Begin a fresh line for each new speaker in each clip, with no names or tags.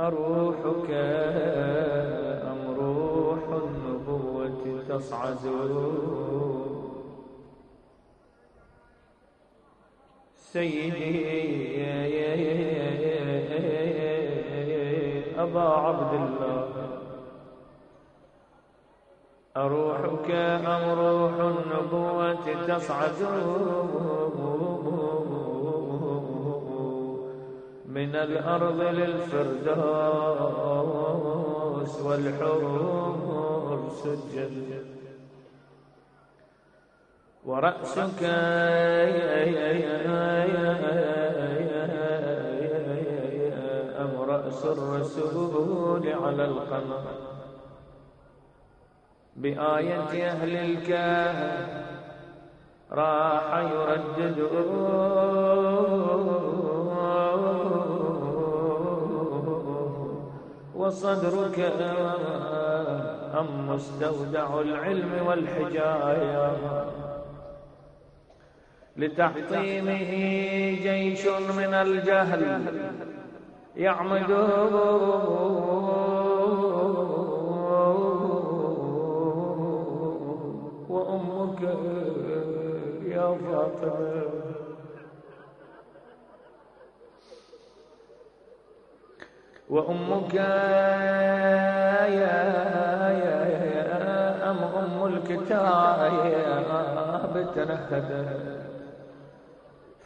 أروحك أم روح النبوة تصعد؟ سيدي أبا عبد الله أروحك أم روح النبوة تصعد؟ من الأرض للفردوس والحور سجد. ورأسك أم رأس الرسول على القمر؟ بآية أهل الكهف راح يردد وصدرك أم مستودع العلم والحجاية؟ لتحطيمه جيش من الجهل يعمد وأمك يا فاطمة. وأمك يا يا يا أم أم الكتاب تنهدت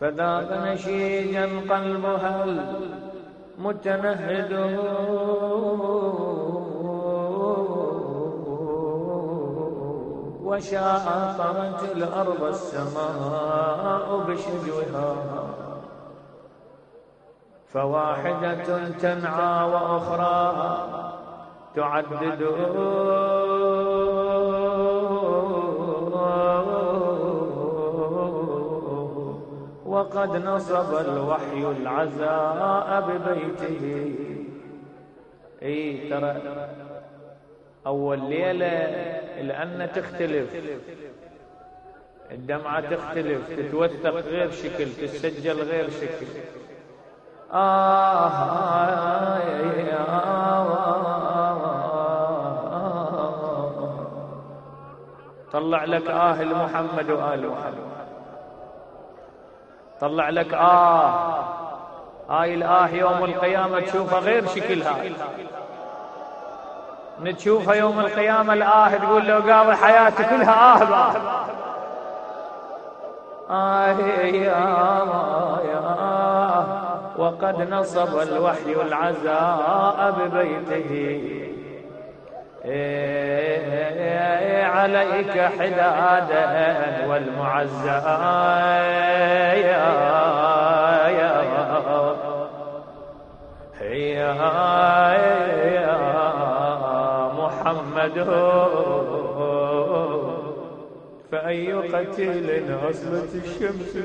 فذاق نشيجا قلبها المتنهد. وشاطرت الأرض السماء بشجوها. فواحدة تنعى وأخرى تعدد. وقد نصب الوحي العزاء ببيته. إي ترى أول ليلة لأن تختلف. الدمعة تختلف تتوثق غير شكل تسجل غير شكل. آه, آه, طلع لك آه محمد وآل محمد طلع لك آه هاي الآه يوم القيامة تشوفها غير شكلها نتشوفها يوم القيامة الآه تقول له قاضي حياتي كلها آه بقى آه يا وقد نصب الوحي العزاء ببيته. عليك حدادا والمعزى يا يا يا محمد. فأي قتيل أصلت الشمس.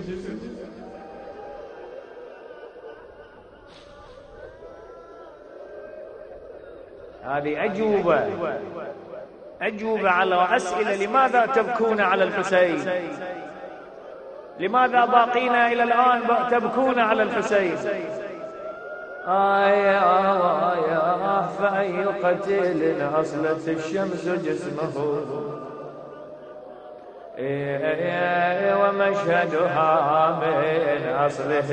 هذه أجوبة. أجوبة على أسئلة لماذا تبكون على الحسين؟ لماذا باقين إلى الآن تبكون على الحسين؟ آية آية فأي قتيل أصلت الشمس جسمه؟ ومشهدها من أصله.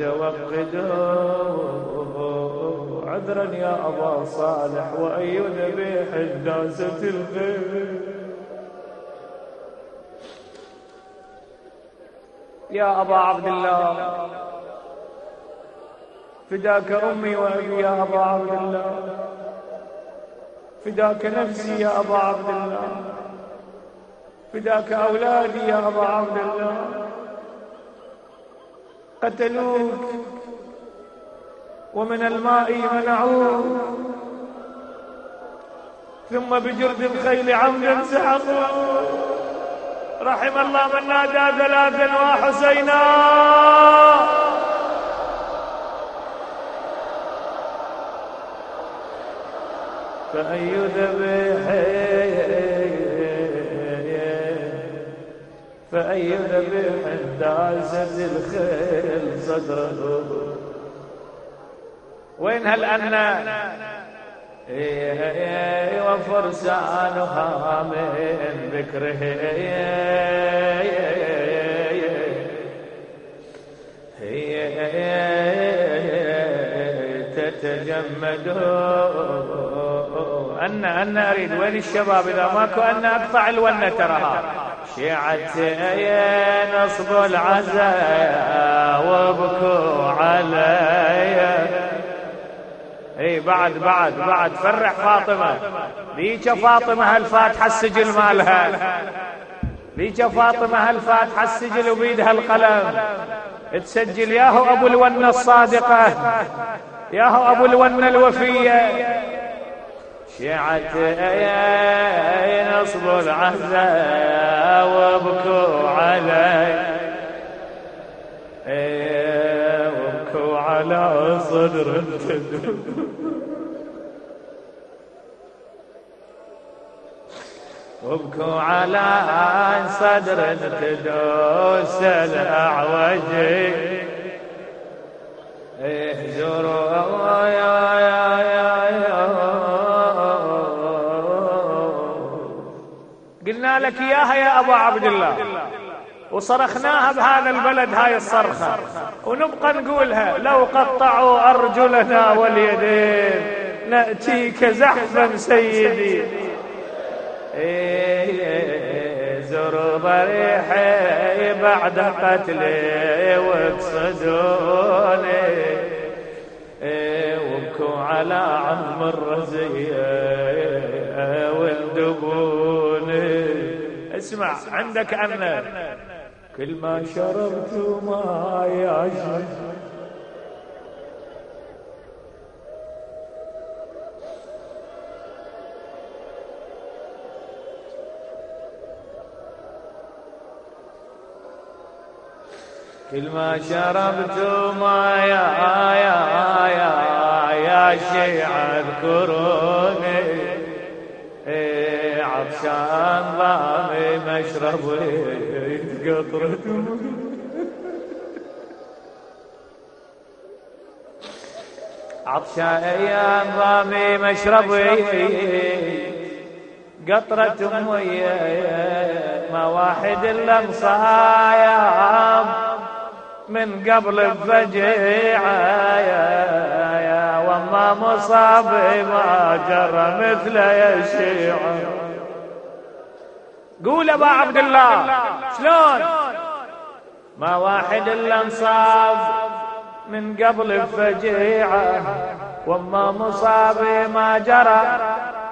متوقد عذرا يا أبا صالح وأي ذبيح داسة الخير يا أبا عبد الله فداك أمي وأبي يا أبا عبد الله. فداك نفسي يا أبا عبد الله. فداك أولادي يا أبا عبد الله. قتلوك ومن الماء منعوك. ثم بجرد الخيل عمدا سحقوا رحم الله من نادى ثلاثا وحسينا. فأي ذبيح أي ذبيح دازت الخيل صدره وين هالأنا وفرسانها من ذكره تتجمد أن أن أريد وين الشباب إذا ماكو أن أقطع الونة تراها. شيعتي نصب العزاء وابكوا علي. إي بعد بعد بعد. فرح فاطمة. ليك فاطمة هالفاتحة السجل مالها. ليك فاطمة هالفاتحة السجل وبيدها القلم. تسجل ياهو أبو الونة الصادقة. ياهو أبو الونة الوفية. شيعت نصب العزاء وابكوا علي. وابكوا على صدر وابكوا على صدر تدوس الاعوجي اهجروا لك إياها يا أبا عبد الله وصرخناها بهذا البلد هاي الصرخة. ونبقى نقولها لو قطعوا أرجلنا واليدين نأتيك زحفا سيدي. إيه، زر ضريحي بعد قتلي واقصدوني إيه، وابكوا على عم الرزية اسمع عندك أن كل ما شربت ما يعجب. كل ما شربت ما يا يا يا يا شيع اذكروني عطشان ضامي مشربي قطرة عطشان أيام ضامي مشربي قطرة مية ما واحد إلا مصايب من قبل يا وما مصاب ما جرى مثل يا قول أبا عبد الله شلون؟ ما واحد إلا انصاب من قبل الفجيعة وما مصاب ما جرى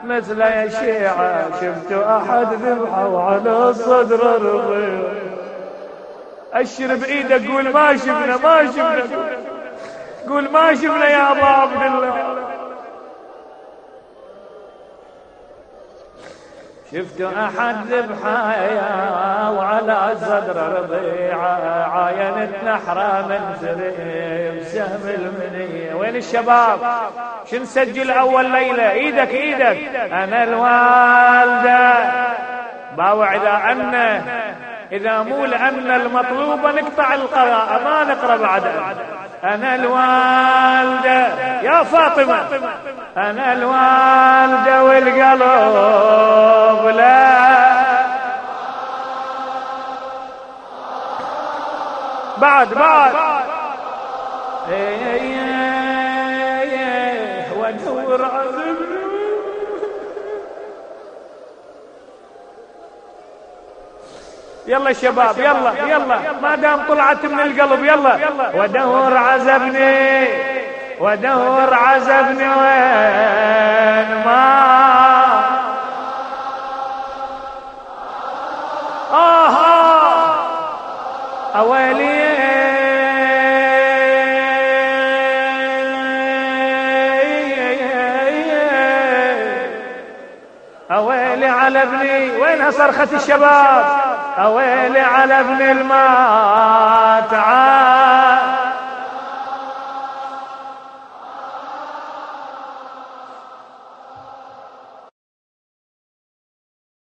مثل يا شيعة شفت أحد ذبحه على صدر رضيع اشر بايدك قول ما شفنا ما شفنا. قول ما شفنا يا أبا عبد الله شفت أحد ذبحايا وعلى صدر رضيعة. عاينت نحره من سريم سهم المنية. وين الشباب؟ شو نسجل أول ليلة؟ إيدك إيدك. أنا الوالدة. باوع اذا انه إذا مو لأن المطلوب نقطع القراءة ما نقرأ بعد أنا الوالدة. يا فاطمة. أنا الوالدة والقلب لا. بعد بعد. ودور عذبني يلا شباب يلا يلا. ما دام طلعت من القلب يلا. ودور عزبني. ودور عزبني وين ما. آه, آه أويلي على ابني. وينها صرخة الشباب؟ أويلي على ابن المات عاد